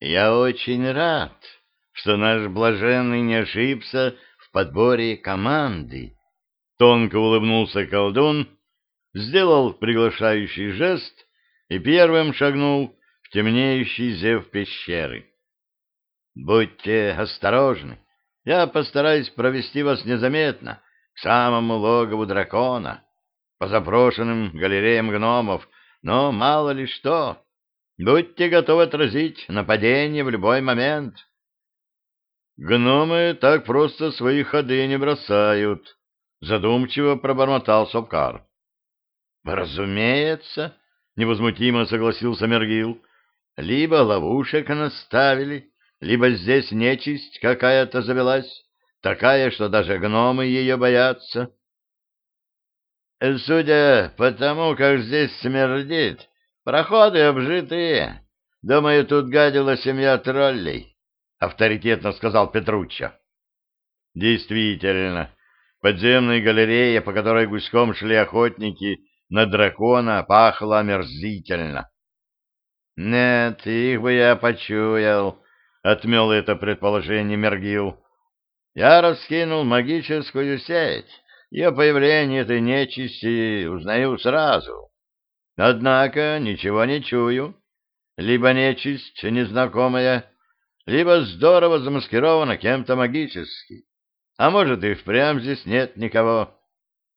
Я очень рад, что наш блаженный не ошибся в подборе команды. Тонко улыбнулся колдун, сделал приглашающий жест и первым шагнул в темнеющий зев пещеры. Будьте осторожны, я постараюсь провести вас незаметно к самому логову дракона, по запрошенным галереям гномов, но мало ли что. Будьте готовы отразить нападение в любой момент. Гномы так просто свои ходы не бросают, задумчиво пробормотал Сопкар. Разумеется, невозмутимо согласился Мергил. Либо ловушек наставили, либо здесь нечисть какая-то завелась, такая, что даже гномы ее боятся. Судя по тому, как здесь смердит, Проходы обжитые. Думаю, тут гадила семья троллей, — авторитетно сказал Петруччо. Действительно, подземная галерея, по которой гуськом шли охотники на дракона, пахла омерзительно. Нет, их бы я почуял, — отмел это предположение Мергил. Я раскинул магическую сеть, и о появлении этой нечисти узнаю сразу. Однако ничего не чую. Либо нечисть незнакомая, либо здорово замаскирована кем-то магически. А может, и впрямь здесь нет никого.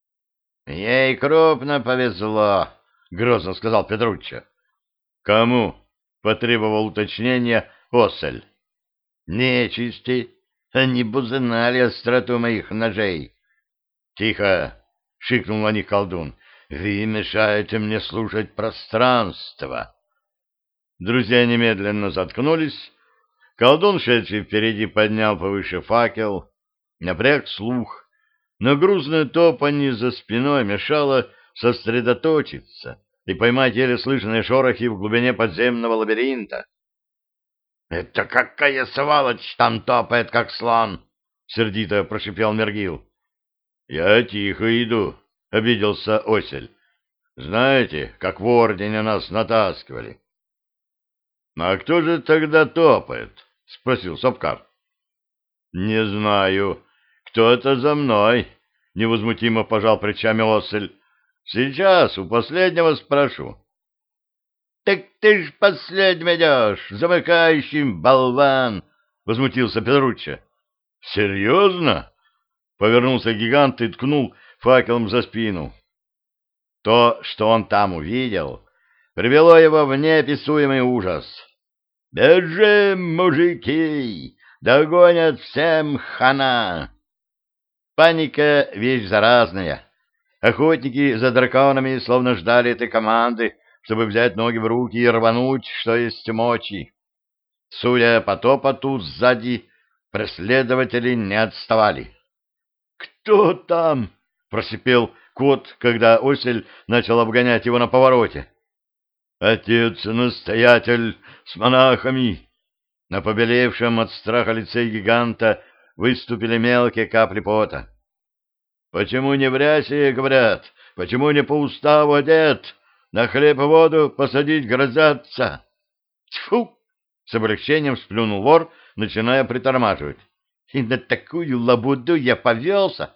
— Ей крупно повезло, — грозно сказал Петруччо. — Кому? — потребовал уточнения Осель. — Нечисти. Они бузынали остроту моих ножей. — Тихо! — шикнул на них колдун. Вы мешаете мне слушать пространство. Друзья немедленно заткнулись. Колдун, шедший впереди, поднял повыше факел, напряг слух, но грузное топанье за спиной мешало сосредоточиться и поймать еле слышные шорохи в глубине подземного лабиринта. — Это какая сволочь там топает, как слон! — сердито прошипел Мергил. — Я тихо иду, — обиделся Осель. — Знаете, как в ордене нас натаскивали? — А кто же тогда топает? — спросил Сапкар. — Не знаю. Кто это за мной? — невозмутимо пожал плечами Осель. — Сейчас у последнего спрошу. — Так ты ж последним идешь, замыкающим, болван! — возмутился Петруччо. — Серьезно? — повернулся гигант и ткнул факелом за спину. То, что он там увидел, привело его в неописуемый ужас. «Бежим, мужики! Догонят всем хана!» Паника — вещь заразная. Охотники за драконами словно ждали этой команды, чтобы взять ноги в руки и рвануть, что есть мочи. Судя по топоту сзади, преследователи не отставали. «Кто там?» Просипел кот, когда осель начал обгонять его на повороте. «Отец-настоятель с монахами!» На побелевшем от страха лице гиганта выступили мелкие капли пота. «Почему не в рясе, говорят? Почему не по уставу одет? На хлеб и воду посадить грозятся!» «Тьфу!» — с облегчением сплюнул вор, начиная притормаживать. «И на такую лабуду я повелся!»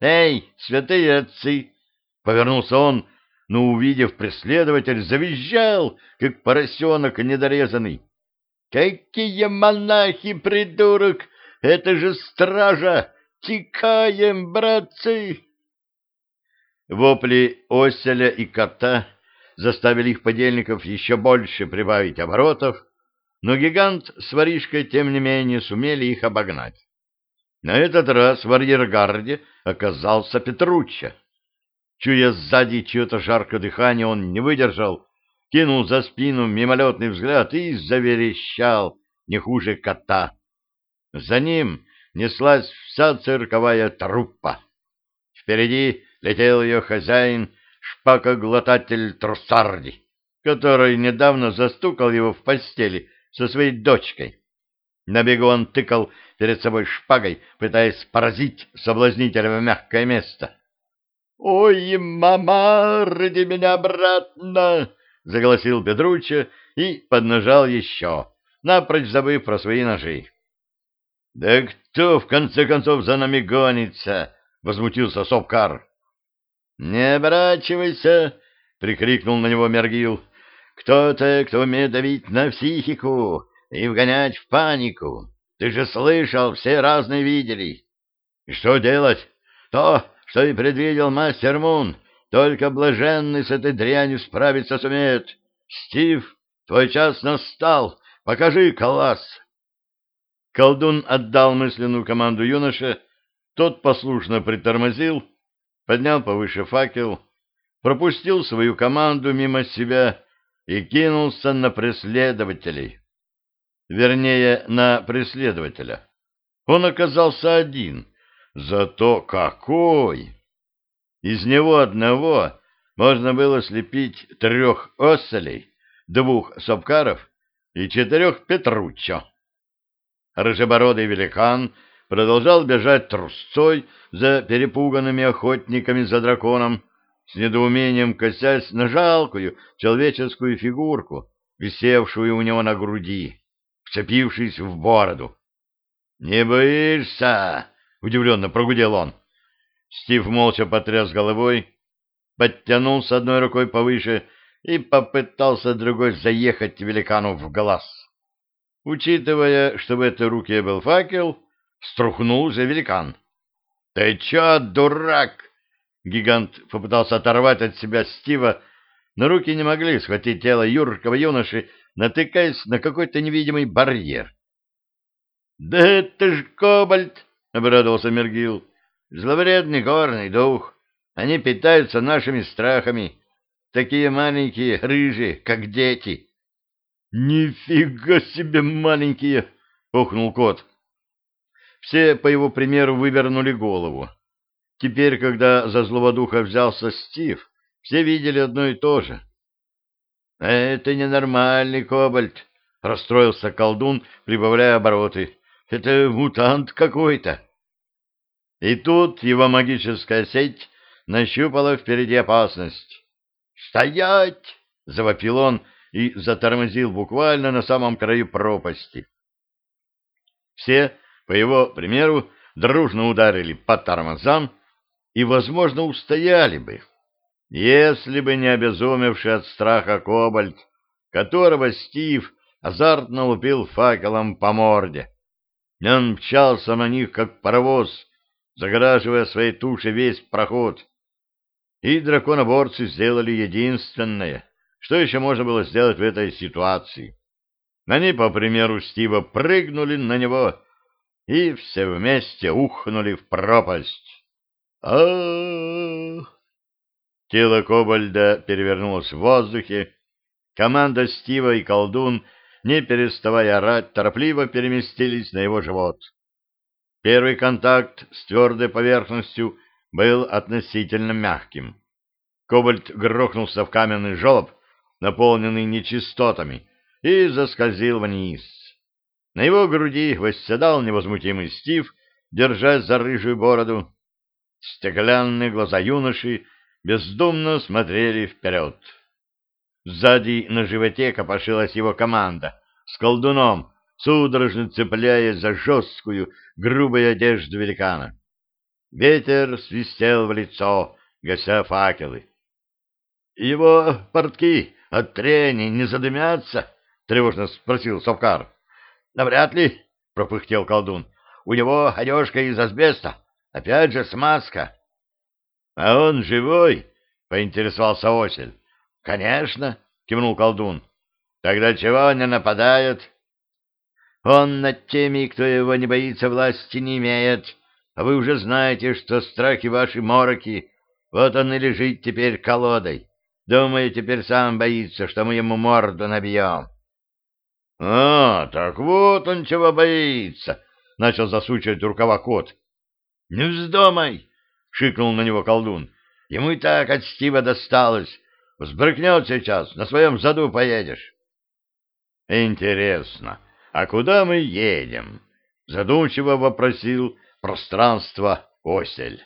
«Эй, святые отцы!» — повернулся он, но, увидев преследователь, завизжал, как поросенок недорезанный. «Какие монахи, придурок! Это же стража! Текаем, братцы!» Вопли оселя и кота заставили их подельников еще больше прибавить оборотов, но гигант с воришкой, тем не менее, сумели их обогнать. На этот раз в арьергарде оказался Петруччо. Чуя сзади чье-то жаркое дыхание, он не выдержал, кинул за спину мимолетный взгляд и заверещал, не хуже кота. За ним неслась вся цирковая труппа. Впереди летел ее хозяин, шпакоглотатель Труссарди, который недавно застукал его в постели со своей дочкой. На бегу он тыкал перед собой шпагой, пытаясь поразить соблазнителя в мягкое место. «Ой, мама, ради меня обратно!» — заголосил Петруччо и поднажал еще, напрочь забыв про свои ножи. — Да кто, в конце концов, за нами гонится? — возмутился Сопкар. — Не оборачивайся! — прикрикнул на него Мергил. — Кто-то, кто умеет давить на психику и вгонять в панику. Ты же слышал, все разные видели. И что делать? То, что и предвидел мастер Мун. Только блаженный с этой дрянью справиться сумеет. Стив, твой час настал. Покажи класс. Колдун отдал мысленную команду юноше. Тот послушно притормозил, поднял повыше факел, пропустил свою команду мимо себя и кинулся на преследователей. Вернее, на преследователя. Он оказался один, зато какой! Из него одного можно было слепить трех оселей, двух сопкаров и четырех петруччо. Рыжебородый великан продолжал бежать трусцой за перепуганными охотниками за драконом, с недоумением косясь на жалкую человеческую фигурку, висевшую у него на груди, вцепившись в бороду. — Не боишься? — удивленно прогудел он. Стив молча потряс головой, подтянулся одной рукой повыше и попытался другой заехать великану в глаз. Учитывая, что в этой руке был факел, струхнул же великан. — Ты чё, дурак? Гигант попытался оторвать от себя Стива, но руки не могли схватить тело юркого юноши, натыкаясь на какой-то невидимый барьер. — Да это ж кобальт! — обрадовался Мергил. — Зловредный горный дух. Они питаются нашими страхами. Такие маленькие, рыжие, как дети. — Нифига себе маленькие! — охнул кот. Все, по его примеру, вывернули голову. Теперь, когда за злого духа взялся Стив, все видели одно и то же. — Это ненормальный кобальт, — расстроился колдун, прибавляя обороты. — Это мутант какой-то. И тут его магическая сеть нащупала впереди опасность. «Стоять!» — завопил он и затормозил буквально на самом краю пропасти. Все, по его примеру, дружно ударили по тормозам и, возможно, устояли бы, если бы не обезумевший от страха кобальт, которого Стив азартно лупил факелом по морде. Он мчался на них, как паровоз, загораживая своей тушей весь проход. И драконоборцы сделали единственное, что еще можно было сделать в этой ситуации. Они, по примеру Стива, прыгнули на него и все вместе ухнули в пропасть а Тело Кобальда перевернулось в воздухе. Команда Стива и колдун, не переставая орать, торопливо переместились на его живот. Первый контакт с твердой поверхностью был относительно мягким. Кобальт грохнулся в каменный желоб, наполненный нечистотами, и заскользил вниз. На его груди восседал невозмутимый Стив, держась за рыжую бороду. Стеклянные глаза юноши бездумно смотрели вперед. Сзади на животе копошилась его команда с колдуном, судорожно цепляясь за жесткую, грубую одежду великана. Ветер свистел в лицо, гася факелы. — Его портки от трения не задымятся? — тревожно спросил Совкар. — Навряд ли, — пропыхтел колдун. — У него одежка из асбеста. Опять же смазка. — А он живой? — поинтересовался Осель. — Конечно, — кивнул колдун. — Тогда чего он не нападает? — Он над теми, кто его не боится, власти не имеет. А вы уже знаете, что страхи ваши мороки. Вот он и лежит теперь колодой. Думаю, теперь сам боится, что мы ему морду набьем. — А, так вот он чего боится! — начал засучивать рукава кот. — Не вздумай! — шикнул на него колдун. — Ему и так от Стива досталось. Взбрыкнет сейчас, на своем заду поедешь. — Интересно, а куда мы едем? — задумчиво вопросил пространство Осель.